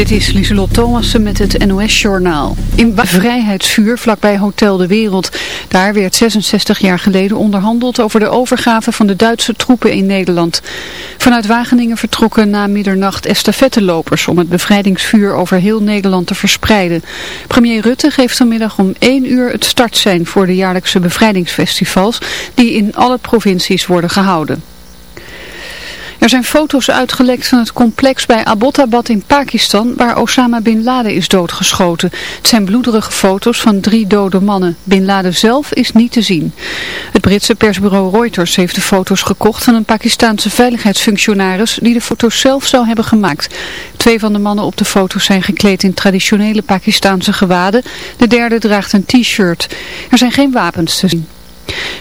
Dit is Lieselot Thomassen met het NOS-journaal. In Vrijheidsvuur, vlakbij Hotel de Wereld. Daar werd 66 jaar geleden onderhandeld over de overgave van de Duitse troepen in Nederland. Vanuit Wageningen vertrokken na middernacht estafettelopers om het bevrijdingsvuur over heel Nederland te verspreiden. Premier Rutte geeft vanmiddag om 1 uur het startsein voor de jaarlijkse bevrijdingsfestivals die in alle provincies worden gehouden. Er zijn foto's uitgelekt van het complex bij Abbottabad in Pakistan waar Osama Bin Laden is doodgeschoten. Het zijn bloederige foto's van drie dode mannen. Bin Laden zelf is niet te zien. Het Britse persbureau Reuters heeft de foto's gekocht van een Pakistaanse veiligheidsfunctionaris die de foto's zelf zou hebben gemaakt. Twee van de mannen op de foto's zijn gekleed in traditionele Pakistaanse gewaden. De derde draagt een t-shirt. Er zijn geen wapens te zien.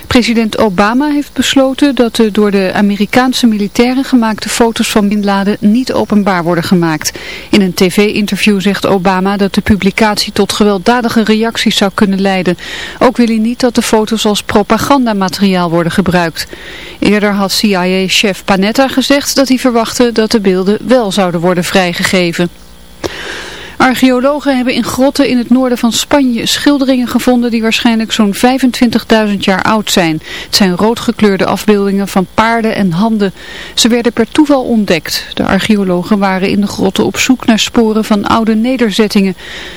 President Obama heeft besloten dat de door de Amerikaanse militairen gemaakte foto's van Bin niet openbaar worden gemaakt. In een tv-interview zegt Obama dat de publicatie tot gewelddadige reacties zou kunnen leiden. Ook wil hij niet dat de foto's als propagandamateriaal worden gebruikt. Eerder had CIA-chef Panetta gezegd dat hij verwachtte dat de beelden wel zouden worden vrijgegeven. Archeologen hebben in grotten in het noorden van Spanje schilderingen gevonden die waarschijnlijk zo'n 25.000 jaar oud zijn. Het zijn roodgekleurde afbeeldingen van paarden en handen. Ze werden per toeval ontdekt. De archeologen waren in de grotten op zoek naar sporen van oude nederzettingen.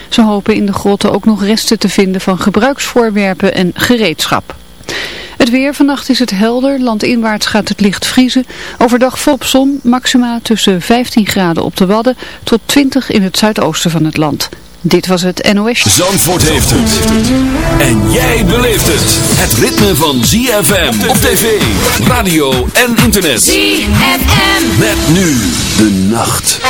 Ze hopen in de grotten ook nog resten te vinden van gebruiksvoorwerpen en gereedschap. Het weer, vannacht is het helder, landinwaarts gaat het licht vriezen. Overdag volop zon, maxima tussen 15 graden op de Wadden tot 20 in het zuidoosten van het land. Dit was het NOS. Zandvoort heeft het. En jij beleeft het. Het ritme van ZFM op tv, radio en internet. ZFM. Met nu de nacht.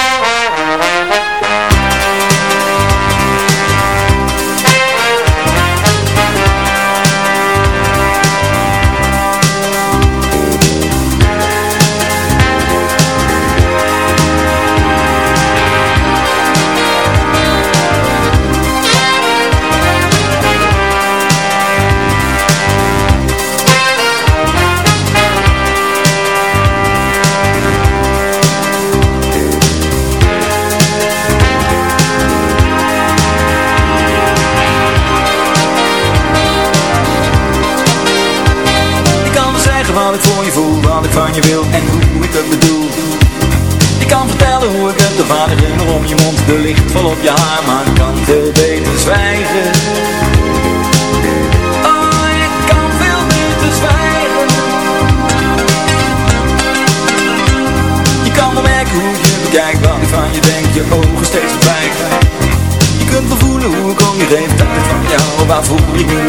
Licht vol op je haar, maar kan veel beter zwijgen. Oh, ik kan veel beter zwijgen. Je kan wel merken hoe je bekijkt ik van je denk Je ogen steeds verdwijgen Je kunt voelen hoe ik je geef Dat van jou waarvoor ik nu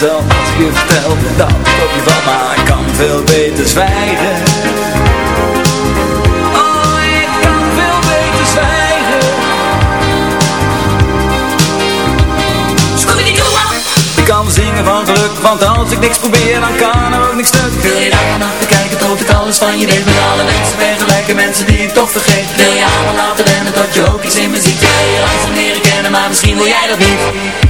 zelf als ik je vertel Dat op je van, maar ik kan veel beter zwijgen. Oh, ik kan veel beter zwijgen. Ik kan zingen van geluk, want als ik niks probeer dan kan er ook niks stuk Wil je daar te kijken tot ik alles van je. Weet Met alle mensen vergelijken, mensen die ik toch vergeet. Wil je allemaal laten rennen tot je ook iets in me ziet Wil je langzaam leren kennen, maar misschien wil jij dat niet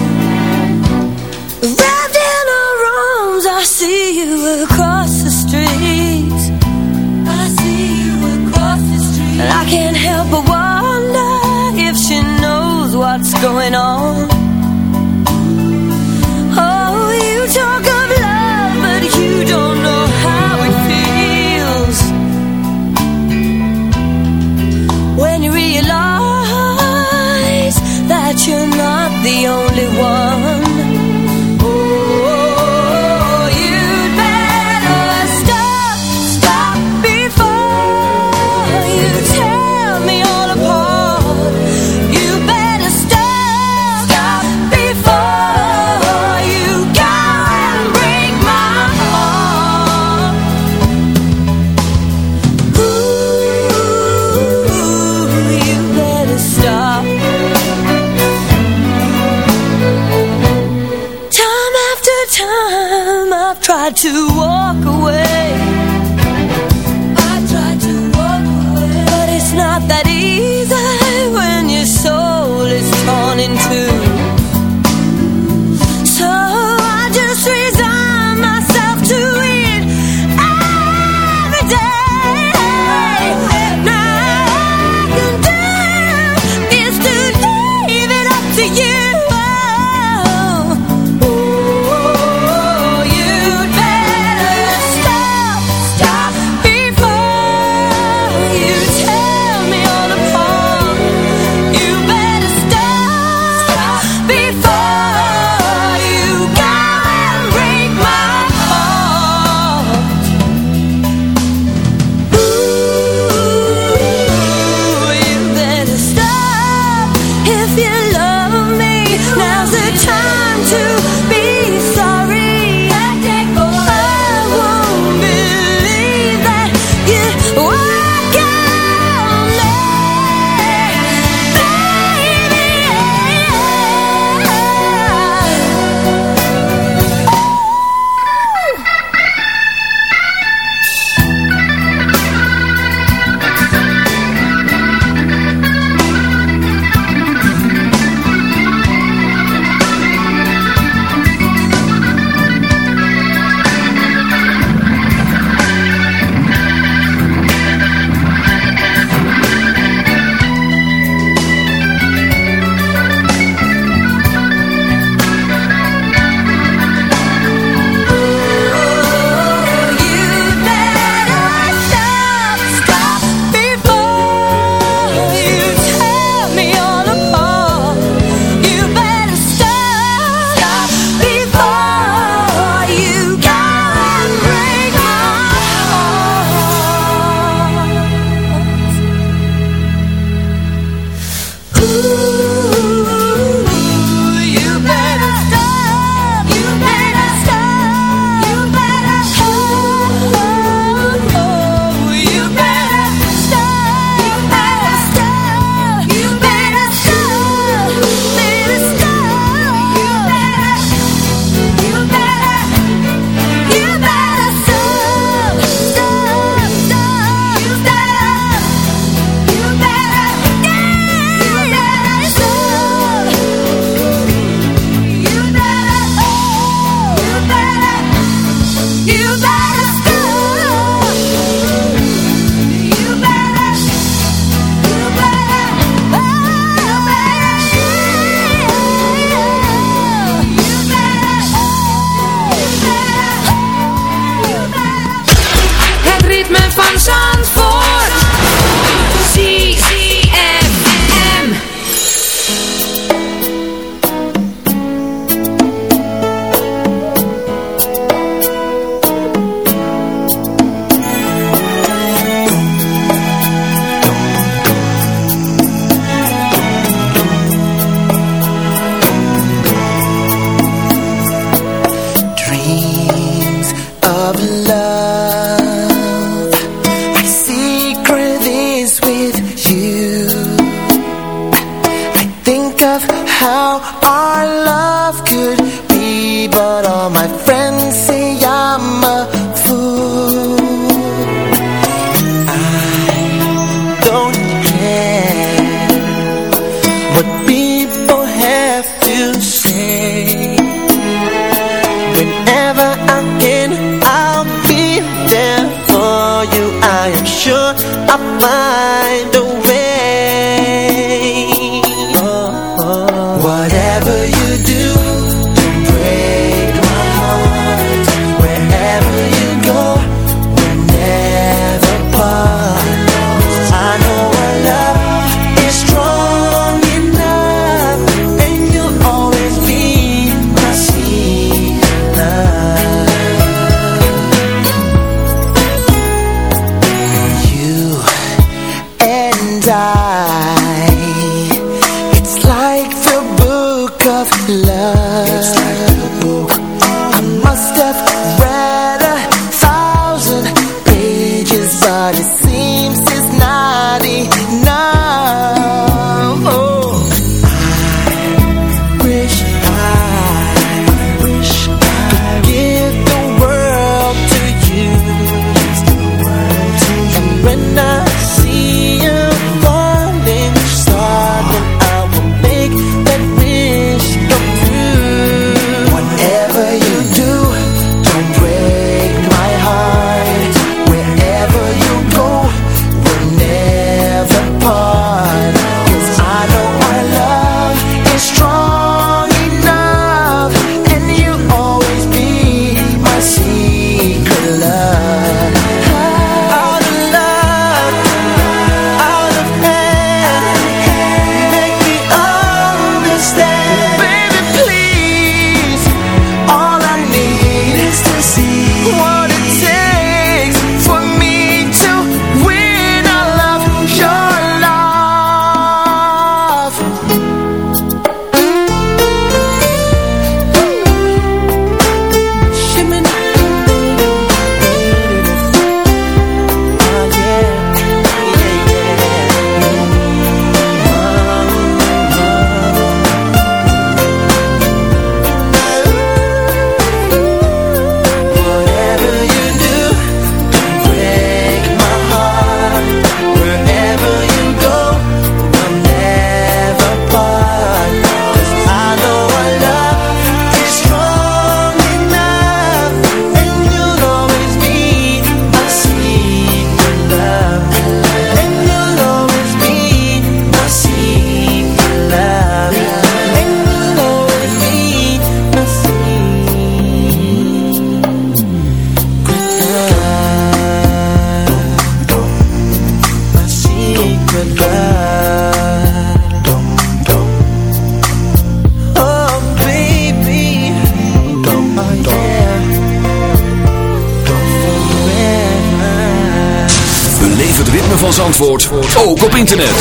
Internet.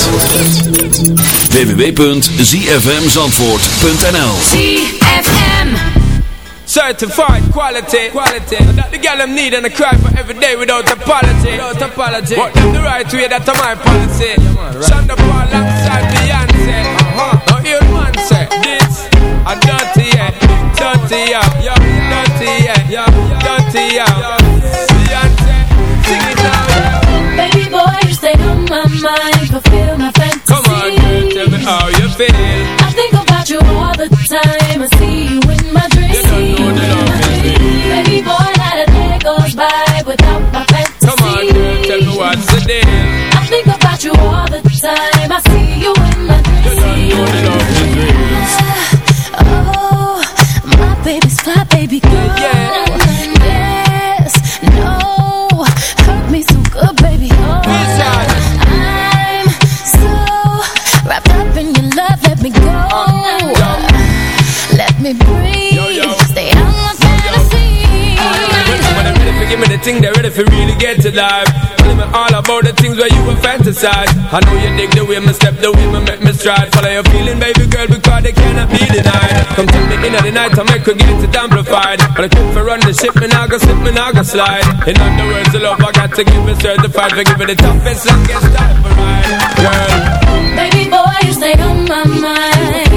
www.zfmzandvoort.nl ZFM Certified quality, quality. That the girl them need and I cry for every day without apology. Without apology. What them the right way, that's my policy. Yeah, man, right. Shonda Paul alongside Beyonce. Uh-huh. Now man say this, a dirty yeah, dirty yeah, dirty yeah, yeah, dirty yeah. Feel. I think about you all the time I see you in my dreams You don't know is real. Baby boy, not a day goes by Without my fantasy Come on, girl, tell me what's the deal. I think about you all the time I see you in my You don't know the love is real. dreams Oh, my baby's fly, baby girl Yeah. The thing, they're ready for really get to life. Me all about the things where you were fantasize. I know you dig the way me step, the way me make me stride. Follow your feeling, baby girl, because they cannot be denied. Come to me in the night, I make her get it amplified. But I keep for run the ship, me now go slip, me now go slide. In other words, the love I got to give it certified for giving the toughest, longest time for ride. Girl, Baby boy, you stay on my mind.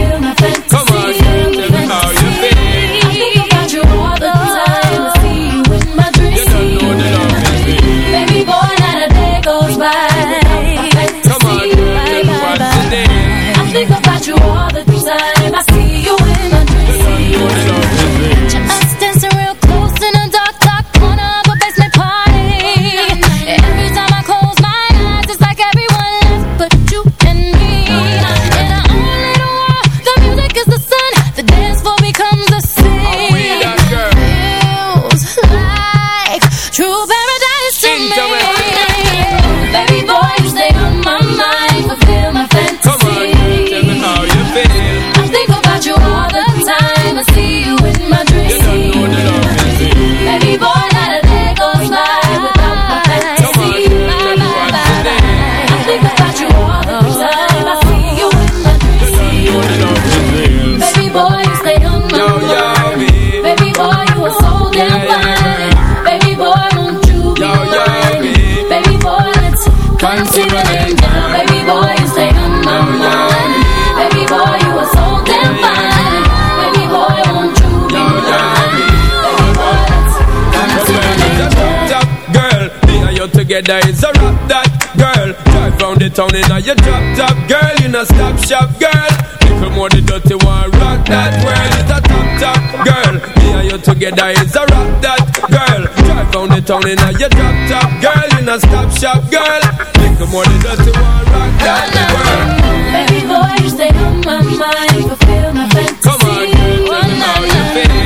Together is a rap that girl. Drive round the town in a your drop top girl. You know stop shop girl. Little more the dirty one rock that world. It's a top, top girl. Me and you together is a rap that girl. Drive round the town in a your drop top girl. You know stop shop girl. Little more the dirty one rock that world. Baby boy, you stay on my mind, fulfill my fantasy. Come on, girl, tell me how you feel.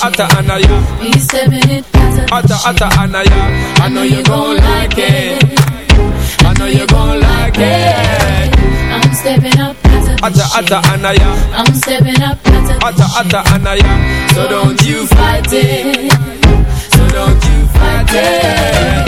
Atta, atta, anaya. He's stepping it, Atta, atta, anaya. I know you gon' like it. I know you gon' like it. I'm stepping up, Atta, atta, anaya. I'm stepping up, Atta, atta, anaya. So don't you fight it. So don't you fight it.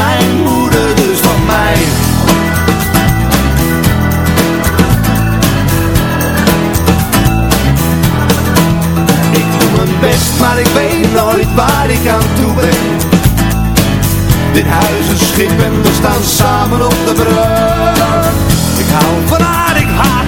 mijn moeder, dus van mij. Ik doe mijn best, maar ik weet nooit waar ik aan toe ben. Dit huis is schip en we staan samen op de brug. Ik hou van haar,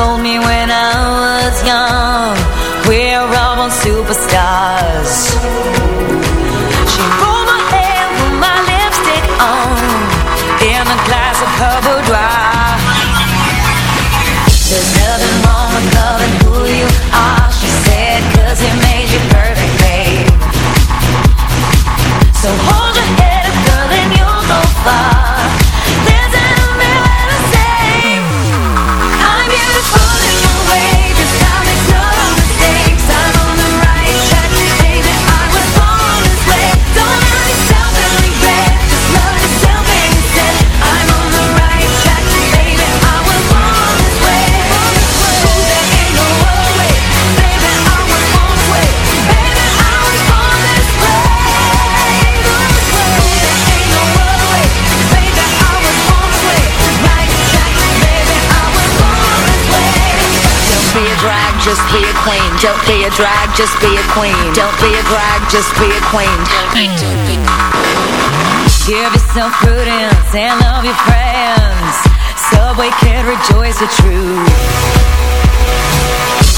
told me when just be a queen. Don't be a drag, just be a queen. Don't be a drag. just be a queen. Give yourself prudence and love your friends, so we can rejoice the truth.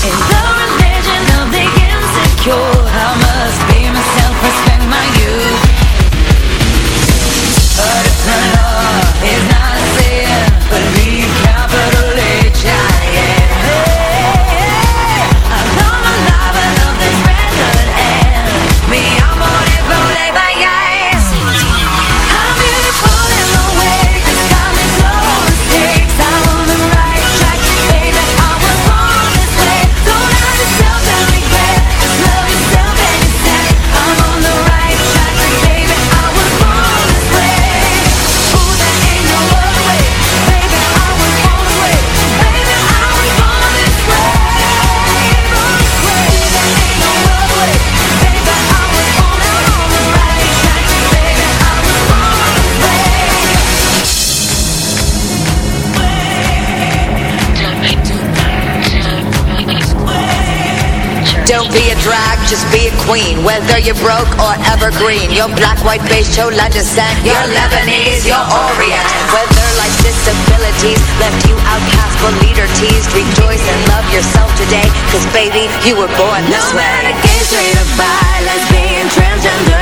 In the religion of the insecure, I must be myself, respect my youth. But just be a queen Whether you're broke or evergreen. Your black, white, beige, chola descent You're Lebanese, your Orient. Whether life's disabilities Left you outcast but leader teased Rejoice and love yourself today Cause baby, you were born this no way. No matter gay, straight or bi, lesbian, transgender